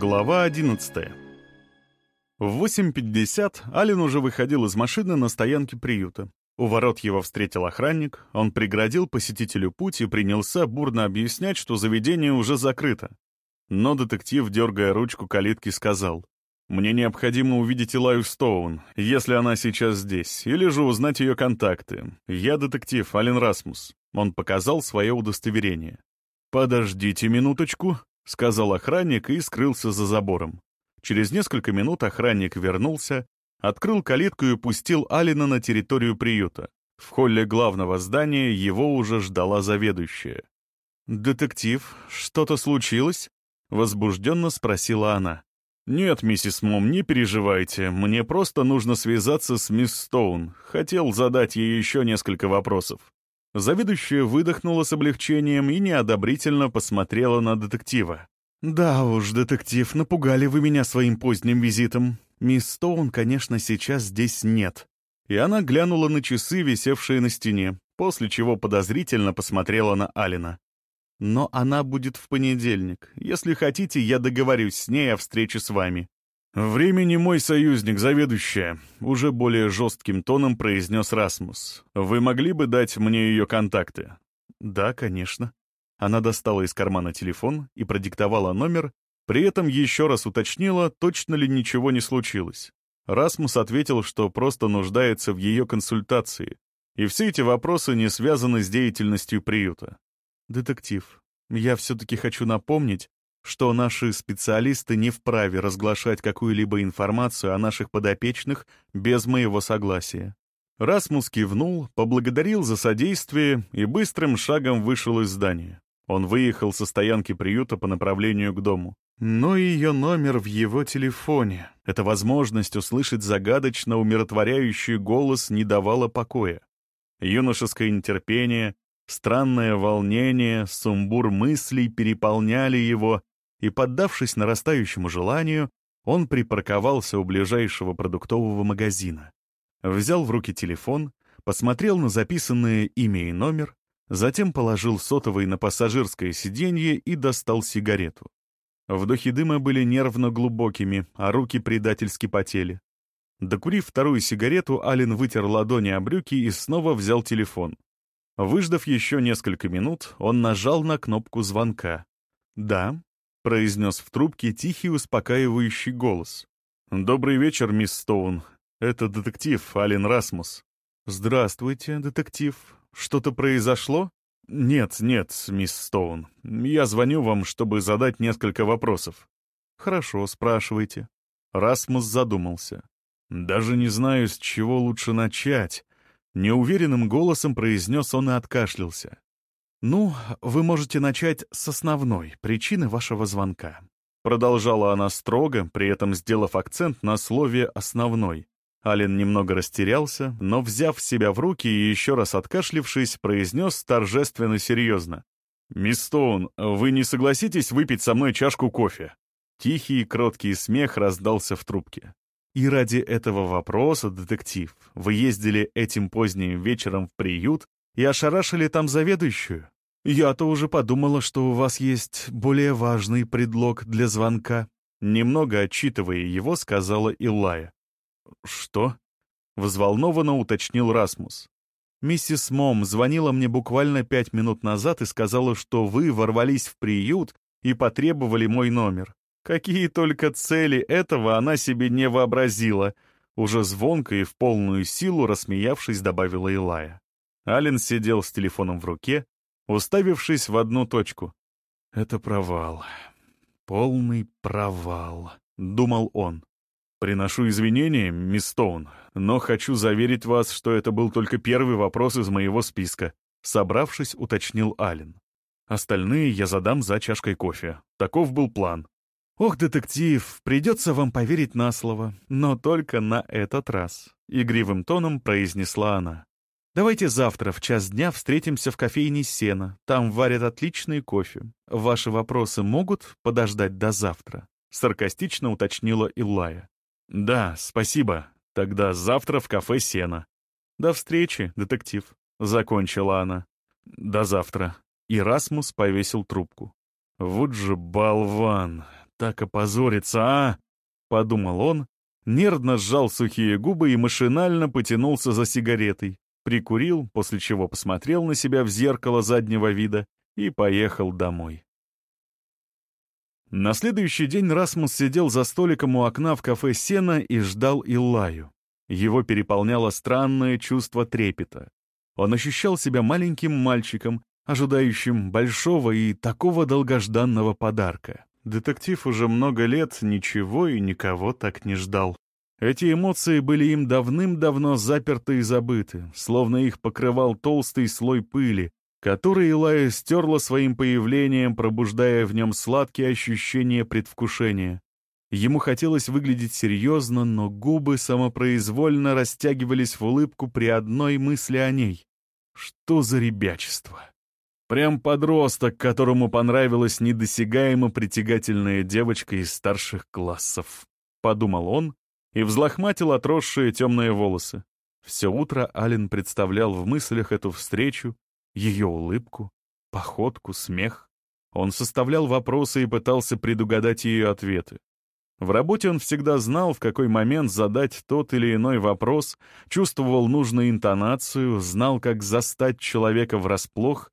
Глава 11 В 8.50 Ален уже выходил из машины на стоянке приюта. У ворот его встретил охранник, он преградил посетителю путь и принялся бурно объяснять, что заведение уже закрыто. Но детектив, дергая ручку калитки, сказал, «Мне необходимо увидеть Илаю Стоун, если она сейчас здесь, или же узнать ее контакты. Я детектив Ален Расмус». Он показал свое удостоверение. «Подождите минуточку», — сказал охранник и скрылся за забором. Через несколько минут охранник вернулся, открыл калитку и пустил Алина на территорию приюта. В холле главного здания его уже ждала заведующая. «Детектив, что-то случилось?» — возбужденно спросила она. «Нет, миссис Мом, не переживайте. Мне просто нужно связаться с мисс Стоун. Хотел задать ей еще несколько вопросов». Заведующая выдохнула с облегчением и неодобрительно посмотрела на детектива. «Да уж, детектив, напугали вы меня своим поздним визитом. Мисс Стоун, конечно, сейчас здесь нет». И она глянула на часы, висевшие на стене, после чего подозрительно посмотрела на Алина. «Но она будет в понедельник. Если хотите, я договорюсь с ней о встрече с вами». «Времени мой союзник, заведующая», — уже более жестким тоном произнес Расмус. «Вы могли бы дать мне ее контакты?» «Да, конечно». Она достала из кармана телефон и продиктовала номер, при этом еще раз уточнила, точно ли ничего не случилось. Расмус ответил, что просто нуждается в ее консультации, и все эти вопросы не связаны с деятельностью приюта. «Детектив, я все-таки хочу напомнить, что наши специалисты не вправе разглашать какую-либо информацию о наших подопечных без моего согласия. Расмус кивнул, поблагодарил за содействие и быстрым шагом вышел из здания. Он выехал со стоянки приюта по направлению к дому. Но ее номер в его телефоне, эта возможность услышать загадочно умиротворяющий голос не давала покоя. Юношеское нетерпение, странное волнение, сумбур мыслей переполняли его, и, поддавшись нарастающему желанию, он припарковался у ближайшего продуктового магазина. Взял в руки телефон, посмотрел на записанное имя и номер, затем положил сотовый на пассажирское сиденье и достал сигарету. Вдохи дыма были нервно глубокими, а руки предательски потели. Докурив вторую сигарету, Ален вытер ладони о брюки и снова взял телефон. Выждав еще несколько минут, он нажал на кнопку звонка. «Да», произнес в трубке тихий успокаивающий голос. «Добрый вечер, мисс Стоун. Это детектив Ален Расмус». «Здравствуйте, детектив. Что-то произошло?» «Нет, нет, мисс Стоун. Я звоню вам, чтобы задать несколько вопросов». «Хорошо, спрашивайте». Расмус задумался. «Даже не знаю, с чего лучше начать». Неуверенным голосом произнес он и откашлялся. «Ну, вы можете начать с основной причины вашего звонка». Продолжала она строго, при этом сделав акцент на слове «основной». Ален немного растерялся, но, взяв себя в руки и еще раз откашлившись, произнес торжественно серьезно. «Мисс Стоун, вы не согласитесь выпить со мной чашку кофе?» Тихий и кроткий смех раздался в трубке. «И ради этого вопроса, детектив, вы ездили этим поздним вечером в приют и ошарашили там заведующую?» «Я-то уже подумала, что у вас есть более важный предлог для звонка», немного отчитывая его, сказала Илая. «Что?» — взволнованно уточнил Расмус. «Миссис Мом звонила мне буквально пять минут назад и сказала, что вы ворвались в приют и потребовали мой номер. Какие только цели этого она себе не вообразила», уже звонко и в полную силу рассмеявшись, добавила Илая. Ален сидел с телефоном в руке, уставившись в одну точку. «Это провал. Полный провал», — думал он. «Приношу извинения, мисс Стоун, но хочу заверить вас, что это был только первый вопрос из моего списка», — собравшись, уточнил Аллен. «Остальные я задам за чашкой кофе. Таков был план». «Ох, детектив, придется вам поверить на слово, но только на этот раз», — игривым тоном произнесла она. Давайте завтра в час дня встретимся в кофейне «Сена». Там варят отличный кофе. Ваши вопросы могут подождать до завтра?» Саркастично уточнила Иллая. «Да, спасибо. Тогда завтра в кафе «Сена». «До встречи, детектив», — закончила она. «До завтра». И Расмус повесил трубку. «Вот же болван! так опозориться, а?» — подумал он, нервно сжал сухие губы и машинально потянулся за сигаретой, прикурил, после чего посмотрел на себя в зеркало заднего вида и поехал домой. На следующий день Расмус сидел за столиком у окна в кафе «Сена» и ждал Илаю. Его переполняло странное чувство трепета. Он ощущал себя маленьким мальчиком, ожидающим большого и такого долгожданного подарка. Детектив уже много лет ничего и никого так не ждал. Эти эмоции были им давным-давно заперты и забыты, словно их покрывал толстый слой пыли, который Илая стерла своим появлением, пробуждая в нем сладкие ощущения предвкушения. Ему хотелось выглядеть серьезно, но губы самопроизвольно растягивались в улыбку при одной мысли о ней. Что за ребячество? Прям подросток, которому понравилась недосягаемо притягательная девочка из старших классов. Подумал он и взлохматил отросшие темные волосы. Все утро Ален представлял в мыслях эту встречу, ее улыбку, походку, смех. Он составлял вопросы и пытался предугадать ее ответы. В работе он всегда знал, в какой момент задать тот или иной вопрос, чувствовал нужную интонацию, знал, как застать человека врасплох.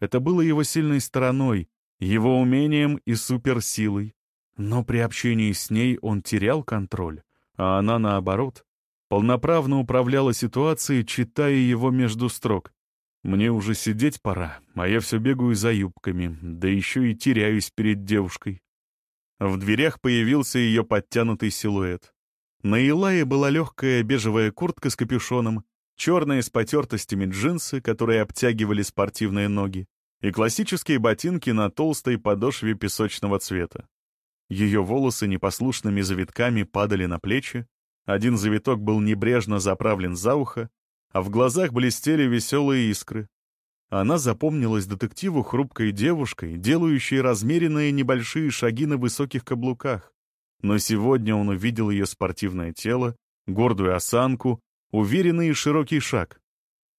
Это было его сильной стороной, его умением и суперсилой. Но при общении с ней он терял контроль, а она, наоборот, полноправно управляла ситуацией, читая его между строк. «Мне уже сидеть пора, а я все бегаю за юбками, да еще и теряюсь перед девушкой». В дверях появился ее подтянутый силуэт. На Илае была легкая бежевая куртка с капюшоном, черные с потертостями джинсы, которые обтягивали спортивные ноги, и классические ботинки на толстой подошве песочного цвета. Ее волосы непослушными завитками падали на плечи, один завиток был небрежно заправлен за ухо, а в глазах блестели веселые искры, она запомнилась детективу хрупкой девушкой, делающей размеренные небольшие шаги на высоких каблуках. Но сегодня он увидел ее спортивное тело, гордую осанку, уверенный и широкий шаг.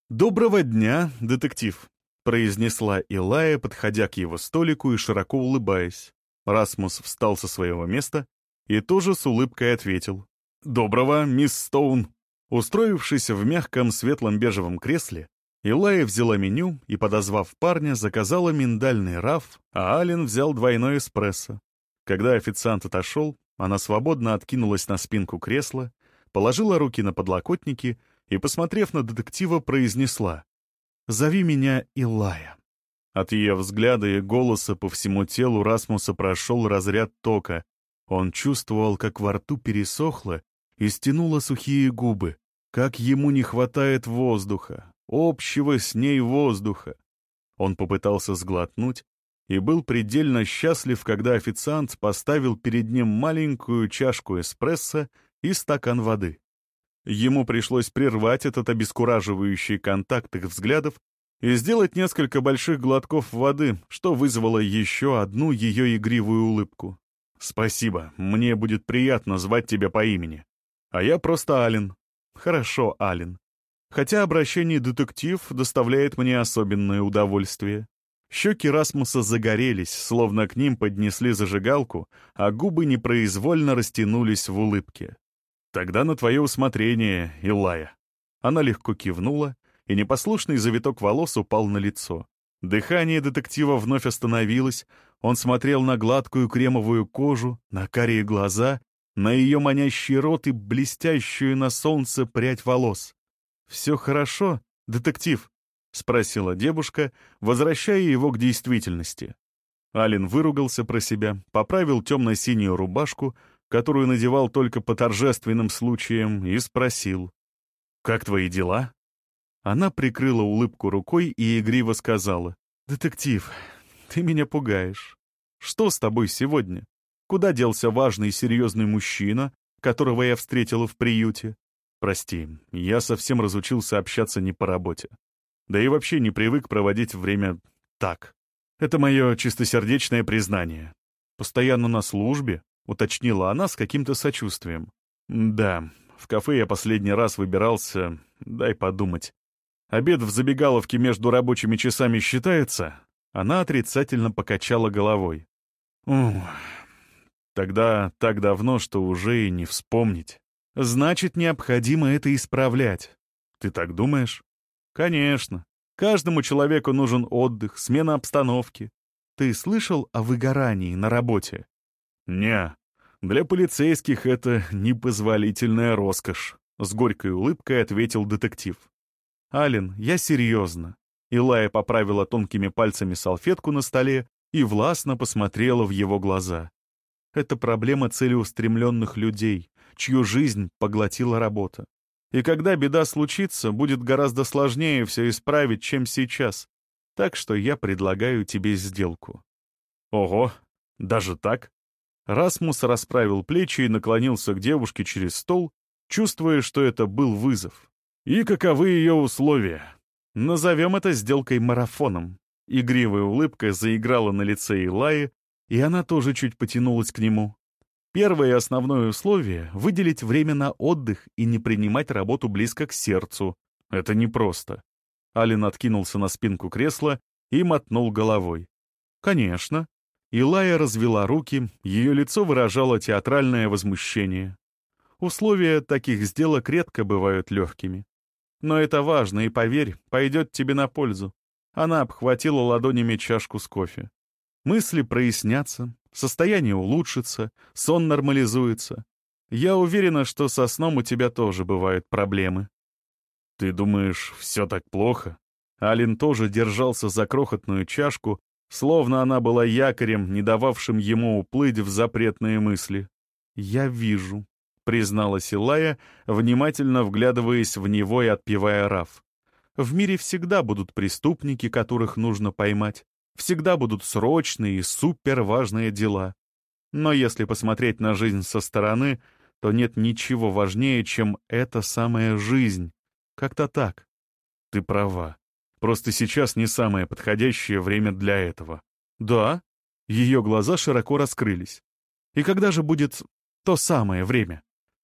«Доброго дня, детектив», — произнесла Илая, подходя к его столику и широко улыбаясь. Расмус встал со своего места и тоже с улыбкой ответил. «Доброго, мисс Стоун». Устроившись в мягком светлом бежевом кресле, Илая взяла меню и, подозвав парня, заказала миндальный раф, а Ален взял двойной эспрессо. Когда официант отошел, она свободно откинулась на спинку кресла, положила руки на подлокотники и, посмотрев на детектива, произнесла «Зови меня Илая». От ее взгляда и голоса по всему телу Расмуса прошел разряд тока. Он чувствовал, как во рту пересохло и стянуло сухие губы, как ему не хватает воздуха, общего с ней воздуха. Он попытался сглотнуть и был предельно счастлив, когда официант поставил перед ним маленькую чашку эспрессо и стакан воды. Ему пришлось прервать этот обескураживающий контакт их взглядов и сделать несколько больших глотков воды, что вызвало еще одну ее игривую улыбку. «Спасибо, мне будет приятно звать тебя по имени. А я просто Ален». «Хорошо, Ален хотя обращение детектив доставляет мне особенное удовольствие. Щеки Расмуса загорелись, словно к ним поднесли зажигалку, а губы непроизвольно растянулись в улыбке. «Тогда на твое усмотрение, Илая». Она легко кивнула, и непослушный завиток волос упал на лицо. Дыхание детектива вновь остановилось, он смотрел на гладкую кремовую кожу, на карие глаза, на ее манящий рот и блестящую на солнце прядь волос. «Все хорошо, детектив?» — спросила девушка, возвращая его к действительности. Ален выругался про себя, поправил темно-синюю рубашку, которую надевал только по торжественным случаям, и спросил. «Как твои дела?» Она прикрыла улыбку рукой и игриво сказала. «Детектив, ты меня пугаешь. Что с тобой сегодня? Куда делся важный и серьезный мужчина, которого я встретила в приюте? Прости, я совсем разучился общаться не по работе. Да и вообще не привык проводить время так. Это мое чистосердечное признание. Постоянно на службе, уточнила она с каким-то сочувствием. Да, в кафе я последний раз выбирался, дай подумать. Обед в забегаловке между рабочими часами считается? Она отрицательно покачала головой. Ух, Тогда так давно, что уже и не вспомнить. Значит, необходимо это исправлять. Ты так думаешь? Конечно. Каждому человеку нужен отдых, смена обстановки. Ты слышал о выгорании на работе? Не. Для полицейских это непозволительная роскошь. С горькой улыбкой ответил детектив. Ален, я серьезно. Илая поправила тонкими пальцами салфетку на столе и властно посмотрела в его глаза. Это проблема целеустремленных людей, чью жизнь поглотила работа. И когда беда случится, будет гораздо сложнее все исправить, чем сейчас. Так что я предлагаю тебе сделку». «Ого, даже так?» Расмус расправил плечи и наклонился к девушке через стол, чувствуя, что это был вызов. «И каковы ее условия?» «Назовем это сделкой-марафоном». Игривая улыбка заиграла на лице Илаи, и она тоже чуть потянулась к нему. Первое и основное условие — выделить время на отдых и не принимать работу близко к сердцу. Это непросто. Ален откинулся на спинку кресла и мотнул головой. «Конечно». Илая развела руки, ее лицо выражало театральное возмущение. Условия таких сделок редко бывают легкими. Но это важно, и, поверь, пойдет тебе на пользу. Она обхватила ладонями чашку с кофе. Мысли прояснятся, состояние улучшится, сон нормализуется. Я уверена, что со сном у тебя тоже бывают проблемы. Ты думаешь, все так плохо? Алин тоже держался за крохотную чашку, словно она была якорем, не дававшим ему уплыть в запретные мысли. «Я вижу», — призналась Илая, внимательно вглядываясь в него и отпивая раф. «В мире всегда будут преступники, которых нужно поймать. Всегда будут срочные и суперважные дела. Но если посмотреть на жизнь со стороны, то нет ничего важнее, чем эта самая жизнь. Как-то так. Ты права. Просто сейчас не самое подходящее время для этого. Да? Ее глаза широко раскрылись. И когда же будет то самое время?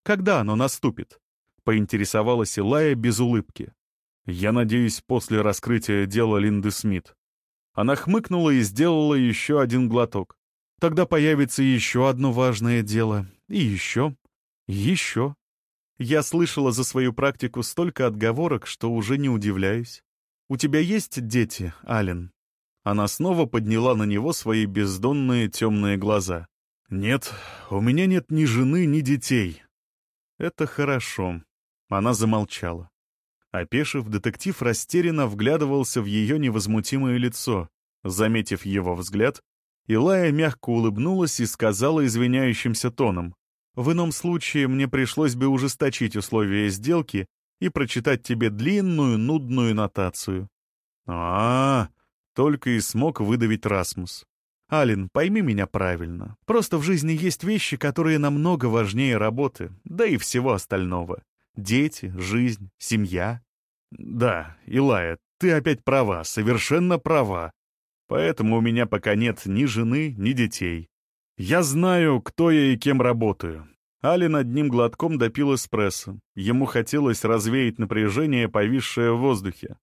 Когда оно наступит? Поинтересовалась Илая без улыбки. Я надеюсь, после раскрытия дела Линды Смит. Она хмыкнула и сделала еще один глоток. Тогда появится еще одно важное дело. И еще. еще. Я слышала за свою практику столько отговорок, что уже не удивляюсь. «У тебя есть дети, Ален?» Она снова подняла на него свои бездонные темные глаза. «Нет, у меня нет ни жены, ни детей». «Это хорошо». Она замолчала. Опешив, детектив растерянно вглядывался в ее невозмутимое лицо. Заметив его взгляд, Илая мягко улыбнулась и сказала извиняющимся тоном. «В ином случае мне пришлось бы ужесточить условия сделки и прочитать тебе длинную, нудную нотацию». А, -а, -а только и смог выдавить Расмус. «Алин, пойми меня правильно. Просто в жизни есть вещи, которые намного важнее работы, да и всего остального. Дети, жизнь, семья. Да, Илая, ты опять права, совершенно права. Поэтому у меня пока нет ни жены, ни детей. Я знаю, кто я и кем работаю. Алин одним глотком допил эспрессо. Ему хотелось развеять напряжение, повисшее в воздухе.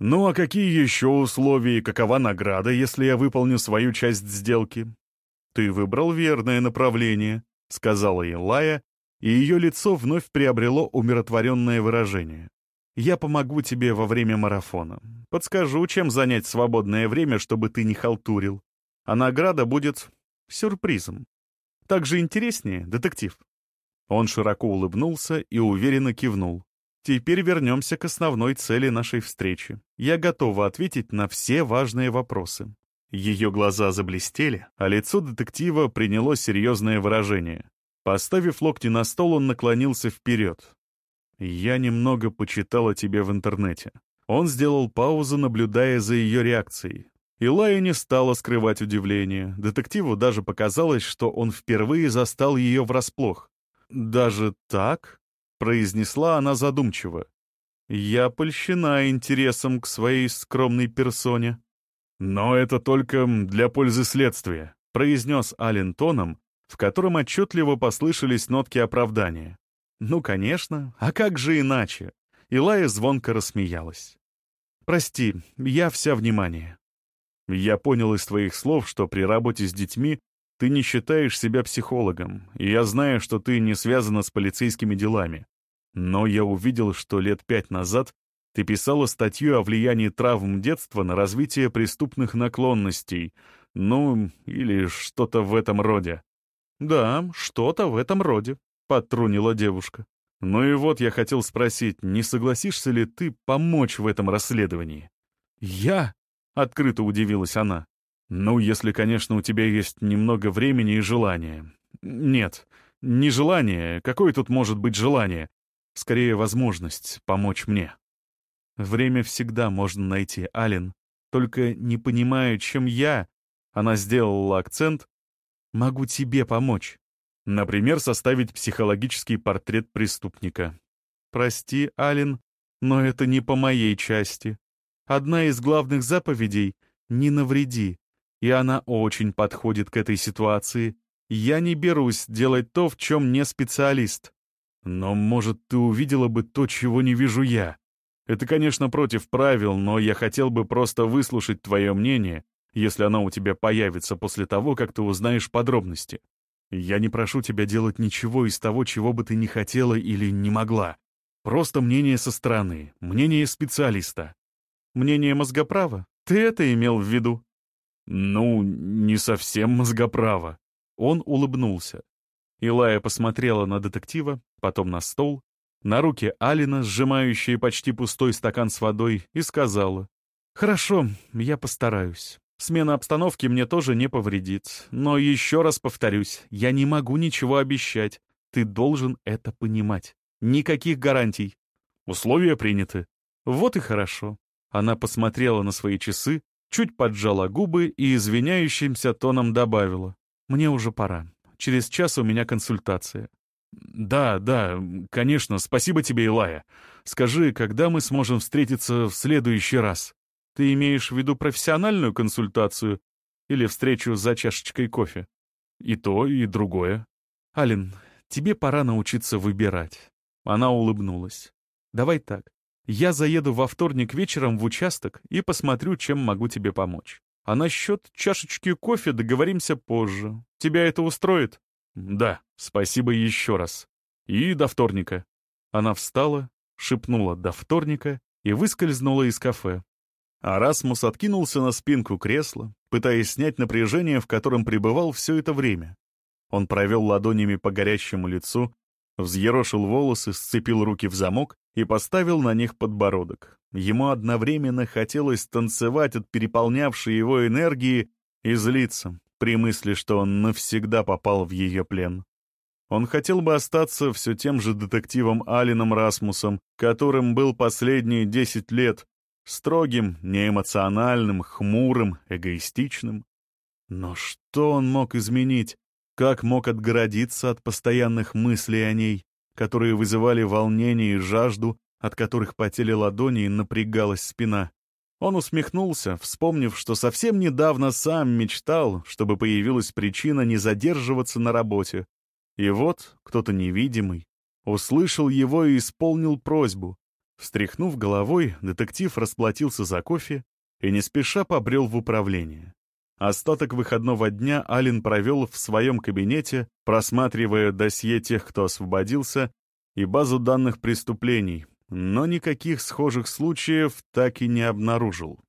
«Ну а какие еще условия и какова награда, если я выполню свою часть сделки?» «Ты выбрал верное направление», — сказала Илая, и ее лицо вновь приобрело умиротворенное выражение. «Я помогу тебе во время марафона. Подскажу, чем занять свободное время, чтобы ты не халтурил. А награда будет сюрпризом. Так же интереснее, детектив». Он широко улыбнулся и уверенно кивнул. «Теперь вернемся к основной цели нашей встречи. Я готова ответить на все важные вопросы». Ее глаза заблестели, а лицо детектива приняло серьезное выражение. Поставив локти на стол, он наклонился вперед. «Я немного почитал о тебе в интернете». Он сделал паузу, наблюдая за ее реакцией. Илая не стала скрывать удивление. Детективу даже показалось, что он впервые застал ее врасплох. «Даже так?» — произнесла она задумчиво. «Я польщена интересом к своей скромной персоне». «Но это только для пользы следствия», — произнес Ален тоном, в котором отчетливо послышались нотки оправдания. «Ну, конечно, а как же иначе?» Илая звонко рассмеялась. «Прости, я вся внимание». Я понял из твоих слов, что при работе с детьми Ты не считаешь себя психологом, и я знаю, что ты не связана с полицейскими делами. Но я увидел, что лет пять назад ты писала статью о влиянии травм детства на развитие преступных наклонностей, ну, или что-то в этом роде. «Да, что-то в этом роде», — подтрунила девушка. «Ну и вот я хотел спросить, не согласишься ли ты помочь в этом расследовании?» «Я?» — открыто удивилась она. «Ну, если, конечно, у тебя есть немного времени и желания». «Нет, не желание. Какое тут может быть желание? Скорее, возможность помочь мне». «Время всегда можно найти, Ален. Только не понимаю, чем я...» Она сделала акцент. «Могу тебе помочь». Например, составить психологический портрет преступника. «Прости, Ален, но это не по моей части. Одна из главных заповедей — «не навреди», и она очень подходит к этой ситуации. Я не берусь делать то, в чем не специалист. Но, может, ты увидела бы то, чего не вижу я. Это, конечно, против правил, но я хотел бы просто выслушать твое мнение, если оно у тебя появится после того, как ты узнаешь подробности. Я не прошу тебя делать ничего из того, чего бы ты не хотела или не могла. Просто мнение со стороны, мнение специалиста. Мнение мозгоправа? Ты это имел в виду? «Ну, не совсем мозгоправо». Он улыбнулся. Илая посмотрела на детектива, потом на стол, на руки Алина, сжимающие почти пустой стакан с водой, и сказала. «Хорошо, я постараюсь. Смена обстановки мне тоже не повредит. Но еще раз повторюсь, я не могу ничего обещать. Ты должен это понимать. Никаких гарантий. Условия приняты. Вот и хорошо». Она посмотрела на свои часы, чуть поджала губы и извиняющимся тоном добавила. «Мне уже пора. Через час у меня консультация». «Да, да, конечно, спасибо тебе, Илая. Скажи, когда мы сможем встретиться в следующий раз? Ты имеешь в виду профессиональную консультацию или встречу за чашечкой кофе? И то, и другое. Алин, тебе пора научиться выбирать». Она улыбнулась. «Давай так. Я заеду во вторник вечером в участок и посмотрю, чем могу тебе помочь. А насчет чашечки кофе договоримся позже. Тебя это устроит? Да, спасибо еще раз. И до вторника. Она встала, шепнула «до вторника» и выскользнула из кафе. Арасмус откинулся на спинку кресла, пытаясь снять напряжение, в котором пребывал все это время. Он провел ладонями по горящему лицу, взъерошил волосы, сцепил руки в замок и поставил на них подбородок. Ему одновременно хотелось танцевать от переполнявшей его энергии и злиться при мысли, что он навсегда попал в ее плен. Он хотел бы остаться все тем же детективом Алином Расмусом, которым был последние десять лет, строгим, неэмоциональным, хмурым, эгоистичным. Но что он мог изменить? Как мог отгородиться от постоянных мыслей о ней, которые вызывали волнение и жажду, от которых потели ладони и напрягалась спина? Он усмехнулся, вспомнив, что совсем недавно сам мечтал, чтобы появилась причина не задерживаться на работе. И вот кто-то невидимый услышал его и исполнил просьбу. Встряхнув головой, детектив расплатился за кофе и не спеша побрел в управление. Остаток выходного дня Ален провел в своем кабинете, просматривая досье тех, кто освободился, и базу данных преступлений, но никаких схожих случаев так и не обнаружил.